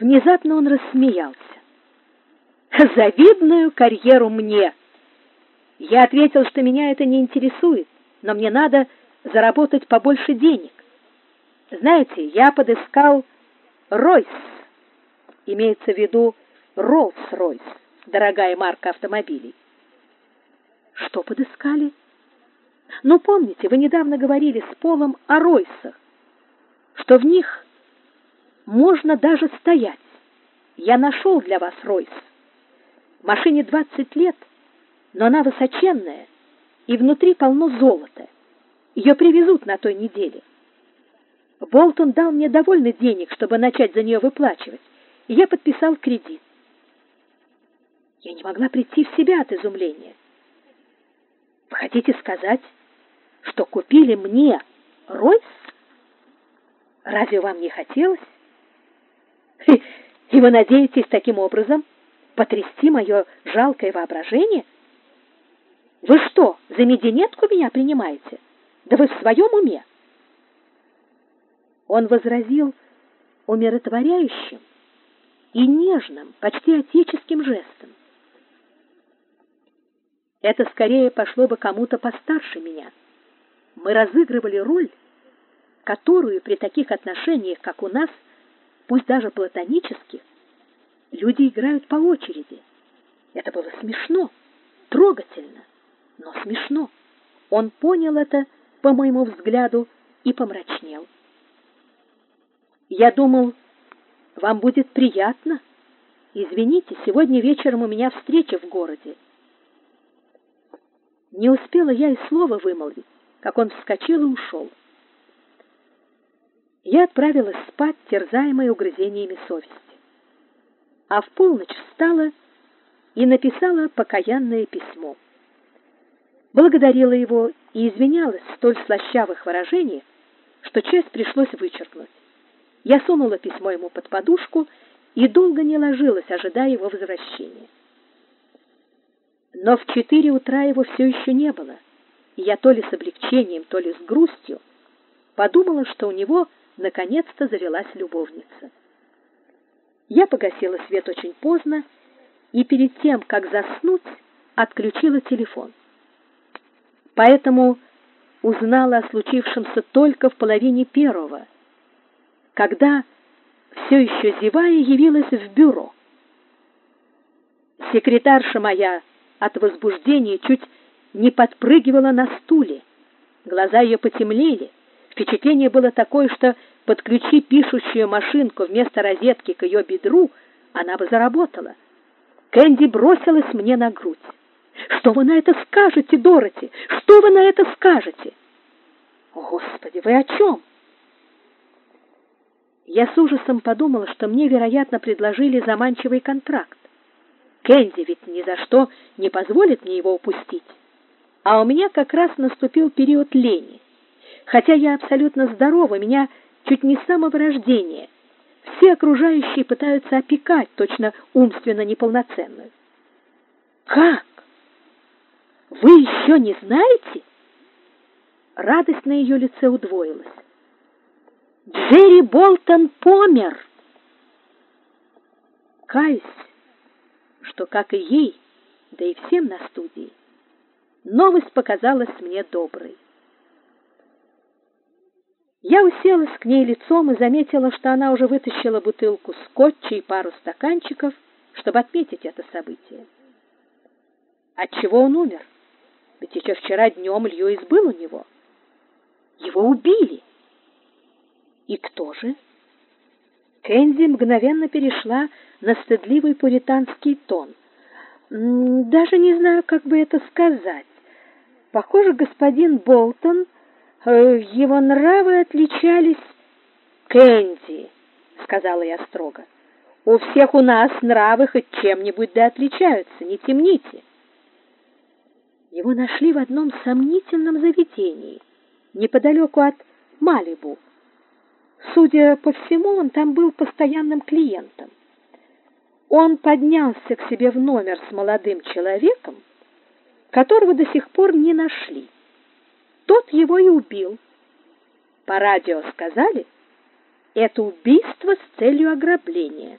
Внезапно он рассмеялся. Завидную карьеру мне. Я ответил, что меня это не интересует, но мне надо заработать побольше денег. Знаете, я подыскал Ройс. Имеется в виду Роллс-Ройс, дорогая марка автомобилей. Что подыскали? Ну, помните, вы недавно говорили с Полом о Ройсах, что в них можно даже стоять. Я нашел для вас Ройс. Машине 20 лет, но она высоченная, и внутри полно золота. Ее привезут на той неделе. Болтон дал мне довольно денег, чтобы начать за нее выплачивать, и я подписал кредит. Я не могла прийти в себя от изумления. Вы хотите сказать, что купили мне Ройс? Разве вам не хотелось? И вы надеетесь таким образом потрясти мое жалкое воображение? Вы что, за мединетку меня принимаете? Да вы в своем уме? Он возразил умиротворяющим и нежным, почти отеческим жестом. Это скорее пошло бы кому-то постарше меня. Мы разыгрывали роль, которую при таких отношениях, как у нас, пусть даже платонических, люди играют по очереди. Это было смешно, трогательно, но смешно. Он понял это, по моему взгляду, и помрачнел. Я думал, вам будет приятно. Извините, сегодня вечером у меня встреча в городе. Не успела я и слова вымолвить, как он вскочил и ушел. Я отправилась спать, терзаемая угрызениями совести. А в полночь встала и написала покаянное письмо. Благодарила его и извинялась в столь слащавых выражениях, что часть пришлось вычеркнуть. Я сунула письмо ему под подушку и долго не ложилась, ожидая его возвращения. Но в четыре утра его все еще не было, и я то ли с облегчением, то ли с грустью подумала, что у него наконец-то завелась любовница. Я погасила свет очень поздно и перед тем, как заснуть, отключила телефон. Поэтому узнала о случившемся только в половине первого, когда все еще зевая явилась в бюро. Секретарша моя от возбуждения чуть не подпрыгивала на стуле. Глаза ее потемнели. Впечатление было такое, что подключи пишущую машинку вместо розетки к ее бедру, она бы заработала. Кэнди бросилась мне на грудь. Что вы на это скажете, Дороти? Что вы на это скажете? Господи, вы о чем? Я с ужасом подумала, что мне, вероятно, предложили заманчивый контракт. Кэнди ведь ни за что не позволит мне его упустить. А у меня как раз наступил период лени. Хотя я абсолютно здорова, меня чуть не с самого рождения. Все окружающие пытаются опекать точно умственно неполноценную. Как? Вы еще не знаете? Радость на ее лице удвоилась. Джерри Болтон помер. Каюсь, что, как и ей, да и всем на студии, новость показалась мне доброй. Я уселась к ней лицом и заметила, что она уже вытащила бутылку скотча и пару стаканчиков, чтобы отметить это событие. От чего он умер? Ведь еще вчера днем Льюис был у него. Его убили. И кто же? Кэнди мгновенно перешла на стыдливый пуританский тон. Даже не знаю, как бы это сказать. Похоже, господин Болтон, его нравы отличались... Кэнди, сказала я строго, у всех у нас нравы хоть чем-нибудь да отличаются, не темните. Его нашли в одном сомнительном заведении, неподалеку от Малибу. Судя по всему, он там был постоянным клиентом. Он поднялся к себе в номер с молодым человеком, которого до сих пор не нашли. Его и убил. По радио сказали, это убийство с целью ограбления.